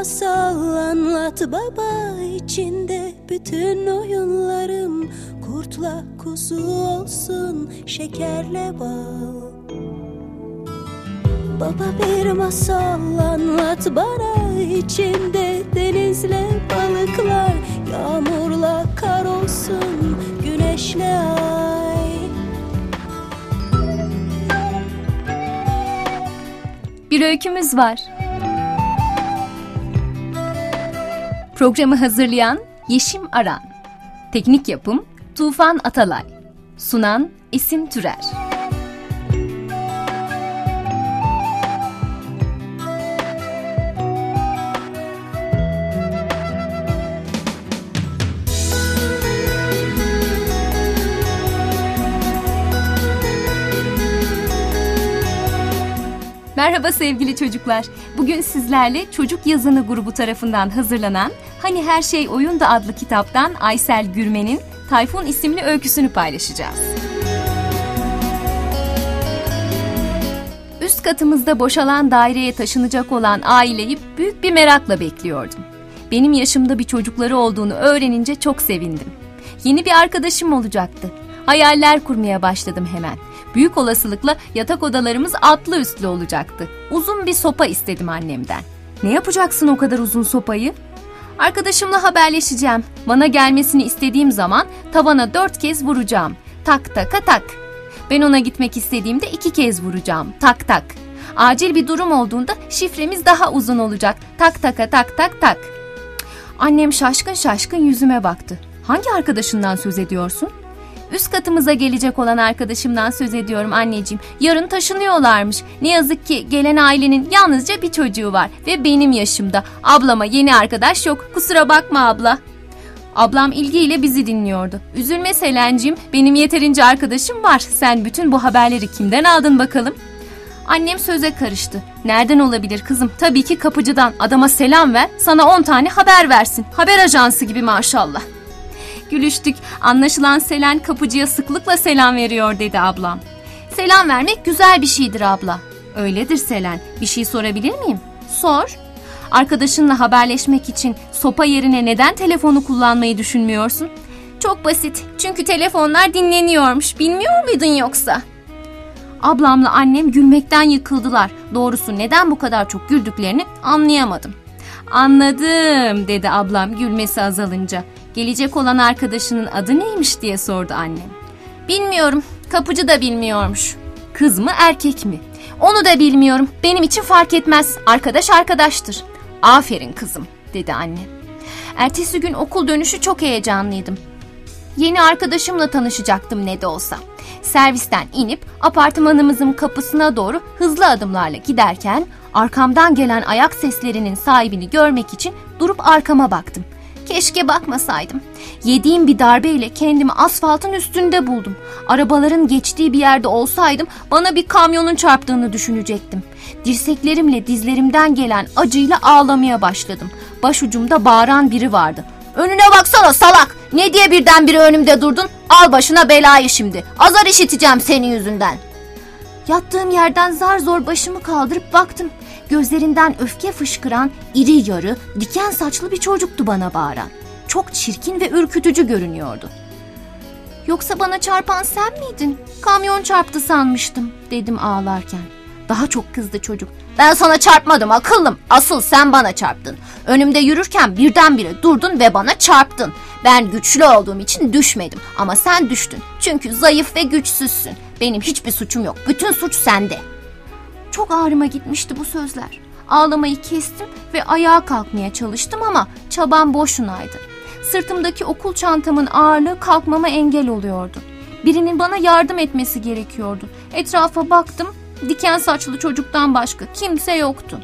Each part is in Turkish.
masal anlat baba içinde. Bütün oyunlarım Kurtla kuzu olsun şekerle bal. Baba bir masal anlat bana içinde. Denizle balıklar Yağmurla kar olsun güneşle ay. Bir öykümüz var. Programı hazırlayan Yeşim Aran. Teknik yapım Tufan Atalay. Sunan Esin Türer. Merhaba sevgili çocuklar. Bugün sizlerle Çocuk Yazını grubu tarafından hazırlanan Hani Her Şey Oyunda adlı kitaptan Aysel Gürmen'in Tayfun isimli öyküsünü paylaşacağız. Üst katımızda boşalan daireye taşınacak olan aileyi büyük bir merakla bekliyordum. Benim yaşımda bir çocukları olduğunu öğrenince çok sevindim. Yeni bir arkadaşım olacaktı. Hayaller kurmaya başladım hemen. Büyük olasılıkla yatak odalarımız atlı üstlü olacaktı. Uzun bir sopa istedim annemden. Ne yapacaksın o kadar uzun sopayı? Arkadaşımla haberleşeceğim. Bana gelmesini istediğim zaman tavana dört kez vuracağım. Tak taka tak. Ben ona gitmek istediğimde iki kez vuracağım. Tak tak. Acil bir durum olduğunda şifremiz daha uzun olacak. Tak taka tak tak tak. Annem şaşkın şaşkın yüzüme baktı. Hangi arkadaşından söz ediyorsun? Üst katımıza gelecek olan arkadaşımdan söz ediyorum anneciğim. Yarın taşınıyorlarmış. Ne yazık ki gelen ailenin yalnızca bir çocuğu var ve benim yaşımda. Ablama yeni arkadaş yok. Kusura bakma abla. Ablam ilgiyle bizi dinliyordu. Üzülme Selen'cim, benim yeterince arkadaşım var. Sen bütün bu haberleri kimden aldın bakalım? Annem söze karıştı. Nereden olabilir kızım? Tabii ki kapıcıdan. Adama selam ver, sana on tane haber versin. Haber ajansı gibi maşallah. Gülüştük. Anlaşılan Selen kapıcıya sıklıkla selam veriyor dedi ablam. Selam vermek güzel bir şeydir abla. Öyledir Selen. Bir şey sorabilir miyim? Sor. Arkadaşınla haberleşmek için sopa yerine neden telefonu kullanmayı düşünmüyorsun? Çok basit. Çünkü telefonlar dinleniyormuş. Bilmiyor muydun yoksa? Ablamla annem gülmekten yıkıldılar. Doğrusu neden bu kadar çok güldüklerini anlayamadım. Anladım dedi ablam gülmesi azalınca. Gelecek olan arkadaşının adı neymiş diye sordu annem. Bilmiyorum. Kapıcı da bilmiyormuş. Kız mı erkek mi? Onu da bilmiyorum. Benim için fark etmez. Arkadaş arkadaştır. Aferin kızım dedi anne. Ertesi gün okul dönüşü çok heyecanlıydım. Yeni arkadaşımla tanışacaktım ne de olsa. Servisten inip apartmanımızın kapısına doğru hızlı adımlarla giderken arkamdan gelen ayak seslerinin sahibini görmek için durup arkama baktım. Keşke bakmasaydım. Yediğim bir darbeyle kendimi asfaltın üstünde buldum. Arabaların geçtiği bir yerde olsaydım bana bir kamyonun çarptığını düşünecektim. Dirseklerimle dizlerimden gelen acıyla ağlamaya başladım. Başucumda bağıran biri vardı. Önüne baksana salak. Ne diye birdenbire önümde durdun? Al başına belayı şimdi. Azar işiteceğim senin yüzünden. Yattığım yerden zar zor başımı kaldırıp baktım. Gözlerinden öfke fışkıran iri yarı, diken saçlı bir çocuktu bana bağıran. Çok çirkin ve ürkütücü görünüyordu. Yoksa bana çarpan sen miydin? Kamyon çarptı sanmıştım dedim ağlarken. Daha çok kızdı çocuk. Ben sana çarpmadım akıllım. Asıl sen bana çarptın. Önümde yürürken birdenbire durdun ve bana çarptın. Ben güçlü olduğum için düşmedim ama sen düştün. Çünkü zayıf ve güçsüzsün. Benim hiçbir suçum yok. Bütün suç sende. Çok ağrıma gitmişti bu sözler. Ağlamayı kestim ve ayağa kalkmaya çalıştım ama çabam boşunaydı. Sırtımdaki okul çantamın ağırlığı kalkmama engel oluyordu. Birinin bana yardım etmesi gerekiyordu. Etrafa baktım, diken saçlı çocuktan başka kimse yoktu.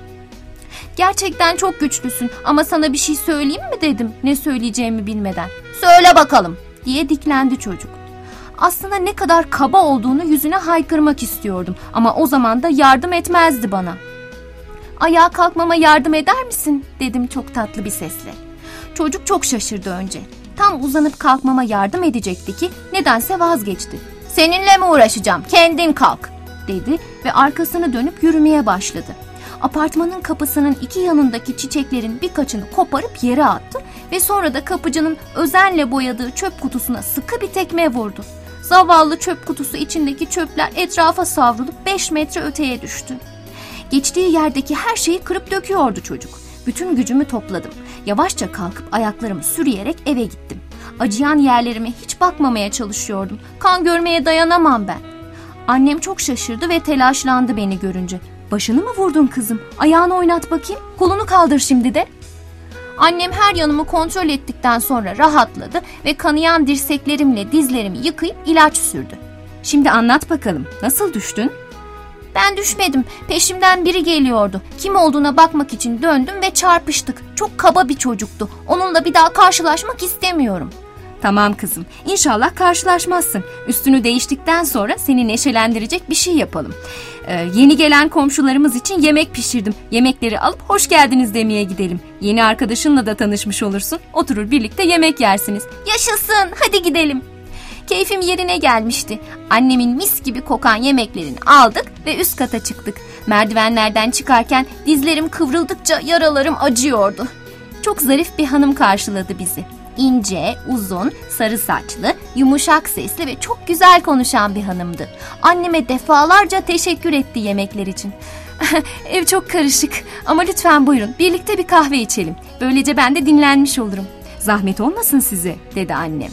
Gerçekten çok güçlüsün ama sana bir şey söyleyeyim mi dedim ne söyleyeceğimi bilmeden. Söyle bakalım diye diklendi çocuk. Aslında ne kadar kaba olduğunu yüzüne haykırmak istiyordum ama o zaman da yardım etmezdi bana. Ayağa kalkmama yardım eder misin dedim çok tatlı bir sesle. Çocuk çok şaşırdı önce. Tam uzanıp kalkmama yardım edecekti ki nedense vazgeçti. Seninle mi uğraşacağım kendin kalk dedi ve arkasını dönüp yürümeye başladı. Apartmanın kapısının iki yanındaki çiçeklerin birkaçını koparıp yere attı ve sonra da kapıcının özenle boyadığı çöp kutusuna sıkı bir tekme vurdu. Zavallı çöp kutusu içindeki çöpler etrafa savrulup 5 metre öteye düştü. Geçtiği yerdeki her şeyi kırıp döküyordu çocuk. Bütün gücümü topladım. Yavaşça kalkıp ayaklarımı sürüyerek eve gittim. Acıyan yerlerime hiç bakmamaya çalışıyordum. Kan görmeye dayanamam ben. Annem çok şaşırdı ve telaşlandı beni görünce. Başını mı vurdun kızım? Ayağını oynat bakayım. Kolunu kaldır şimdi de. Annem her yanımı kontrol ettikten sonra rahatladı ve kanayan dirseklerimle dizlerimi yıkayıp ilaç sürdü. Şimdi anlat bakalım. Nasıl düştün? Ben düşmedim. Peşimden biri geliyordu. Kim olduğuna bakmak için döndüm ve çarpıştık. Çok kaba bir çocuktu. Onunla bir daha karşılaşmak istemiyorum. Tamam kızım. İnşallah karşılaşmazsın. Üstünü değiştikten sonra seni neşelendirecek bir şey yapalım. Ee, yeni gelen komşularımız için yemek pişirdim. Yemekleri alıp hoş geldiniz demeye gidelim. Yeni arkadaşınla da tanışmış olursun. Oturur birlikte yemek yersiniz. Yaşasın. Hadi gidelim. Keyfim yerine gelmişti. Annemin mis gibi kokan yemeklerini aldık ve üst kata çıktık. Merdivenlerden çıkarken dizlerim kıvrıldıkça yaralarım acıyordu. Çok zarif bir hanım karşıladı bizi. İnce, uzun, sarı saçlı, yumuşak sesli ve çok güzel konuşan bir hanımdı. Anneme defalarca teşekkür etti yemekler için. Ev çok karışık ama lütfen buyurun birlikte bir kahve içelim. Böylece ben de dinlenmiş olurum. Zahmet olmasın size dedi annem.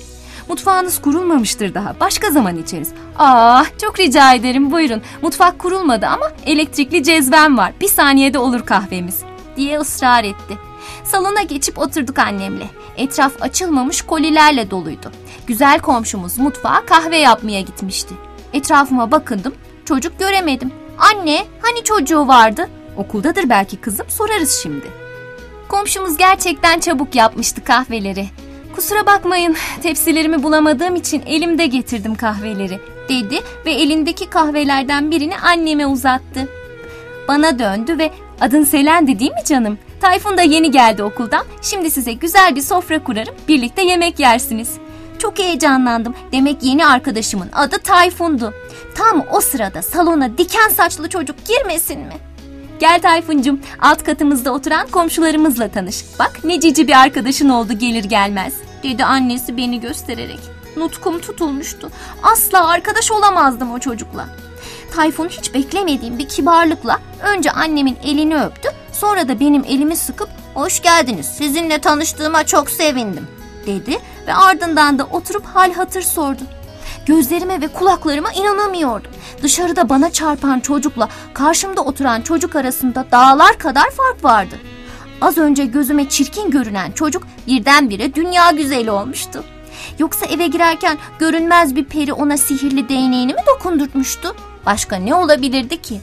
Mutfağınız kurulmamıştır daha. Başka zaman içeriz. Ah çok rica ederim buyurun. Mutfak kurulmadı ama elektrikli cezvem var. Bir saniyede olur kahvemiz. Diye ısrar etti. Salona geçip oturduk annemle. Etraf açılmamış kolilerle doluydu. Güzel komşumuz mutfağa kahve yapmaya gitmişti. Etrafıma bakındım. Çocuk göremedim. Anne hani çocuğu vardı? Okuldadır belki kızım sorarız şimdi. Komşumuz gerçekten çabuk yapmıştı kahveleri. Kusura bakmayın tepsilerimi bulamadığım için elimde getirdim kahveleri dedi ve elindeki kahvelerden birini anneme uzattı. Bana döndü ve adın Selen'di değil mi canım? Tayfun da yeni geldi okuldan. Şimdi size güzel bir sofra kurarım. Birlikte yemek yersiniz. Çok heyecanlandım. Demek yeni arkadaşımın adı Tayfun'du. Tam o sırada salona diken saçlı çocuk girmesin mi? Gel Tayfun'cum alt katımızda oturan komşularımızla tanış. Bak ne cici bir arkadaşın oldu gelir gelmez. Dedi annesi beni göstererek. Nutkum tutulmuştu. Asla arkadaş olamazdım o çocukla. Tayfun hiç beklemediğim bir kibarlıkla önce annemin elini öptü. Sonra da benim elimi sıkıp hoş geldiniz sizinle tanıştığıma çok sevindim dedi ve ardından da oturup hal hatır sordu. Gözlerime ve kulaklarıma inanamıyordum. Dışarıda bana çarpan çocukla karşımda oturan çocuk arasında dağlar kadar fark vardı. Az önce gözüme çirkin görünen çocuk birdenbire dünya güzeli olmuştu. Yoksa eve girerken görünmez bir peri ona sihirli değneğini mi dokundurtmuştu? Başka ne olabilirdi ki?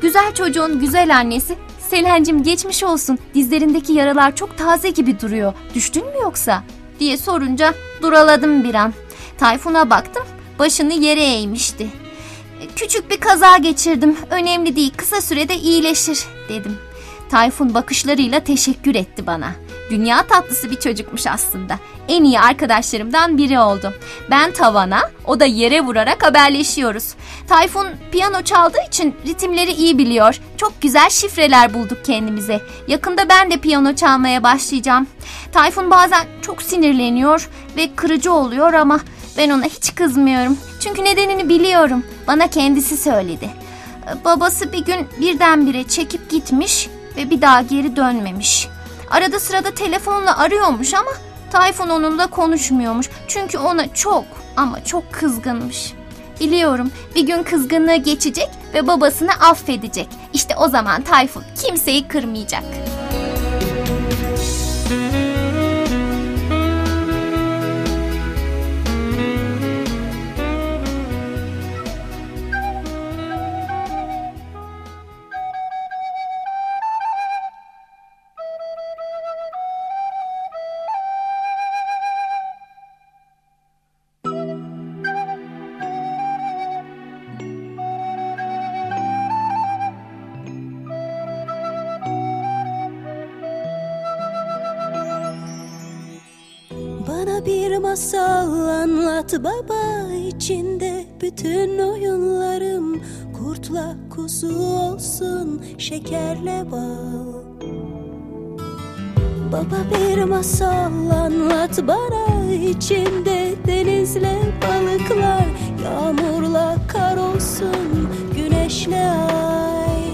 Güzel çocuğun güzel annesi Selen'cim geçmiş olsun dizlerindeki yaralar çok taze gibi duruyor. Düştün mü yoksa? diye sorunca duraladım bir an. Tayfun'a baktım başını yere eğmişti. Küçük bir kaza geçirdim önemli değil kısa sürede iyileşir dedim. Tayfun bakışlarıyla teşekkür etti bana. Dünya tatlısı bir çocukmuş aslında. En iyi arkadaşlarımdan biri oldu. Ben tavana, o da yere vurarak haberleşiyoruz. Tayfun piyano çaldığı için ritimleri iyi biliyor. Çok güzel şifreler bulduk kendimize. Yakında ben de piyano çalmaya başlayacağım. Tayfun bazen çok sinirleniyor ve kırıcı oluyor ama ben ona hiç kızmıyorum. Çünkü nedenini biliyorum. Bana kendisi söyledi. Babası bir gün birdenbire çekip gitmiş ve bir daha geri dönmemiş. Arada sırada telefonla arıyormuş ama Tayfun onunla konuşmuyormuş. Çünkü ona çok ama çok kızgınmış. Biliyorum bir gün kızgınlığı geçecek ve babasını affedecek. İşte o zaman Tayfun kimseyi kırmayacak. Masal anlat baba içinde bütün oyunlarım. Kurtla kuzu olsun şekerle bal. Baba bir masal anlat bana içinde denizle balıklar. Yağmurla kar olsun güneşle ay.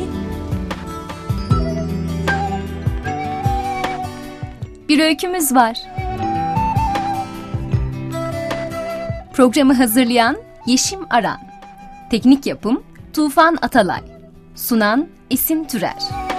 Bir öykümüz var. Programı hazırlayan Yeşim Aran. Teknik yapım Tufan Atalay. Sunan Esin Türer.